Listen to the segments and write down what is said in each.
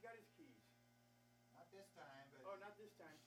got his keys. Not this time, but. Oh, not this time.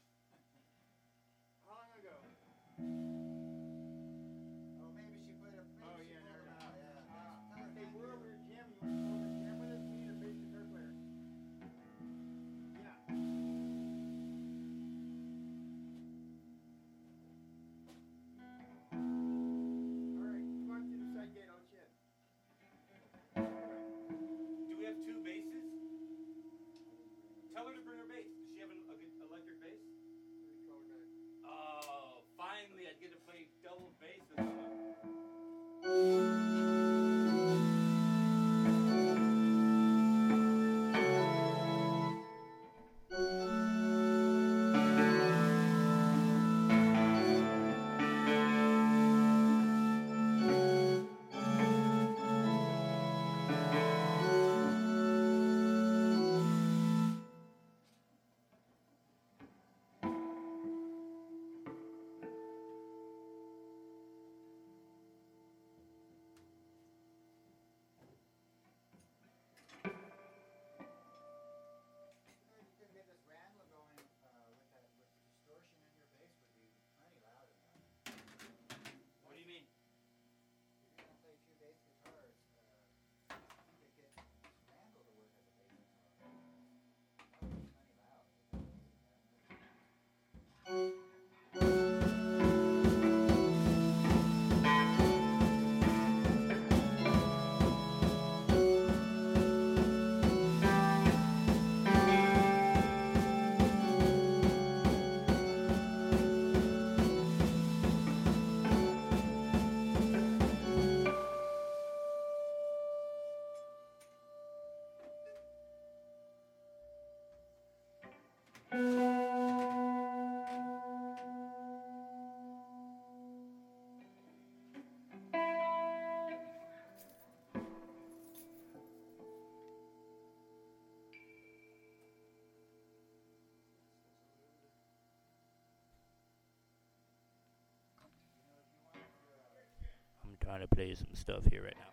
trying to play some stuff here right now.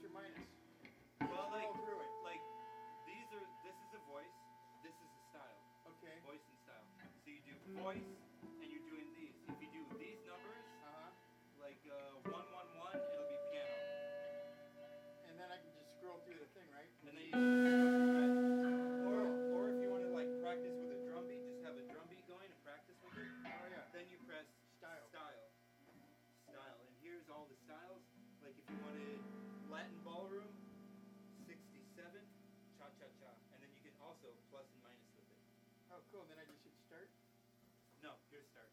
plus or minus. Well, like, through it. like these are. This is a voice. This is a style. Okay. Voice and style. So you do voice,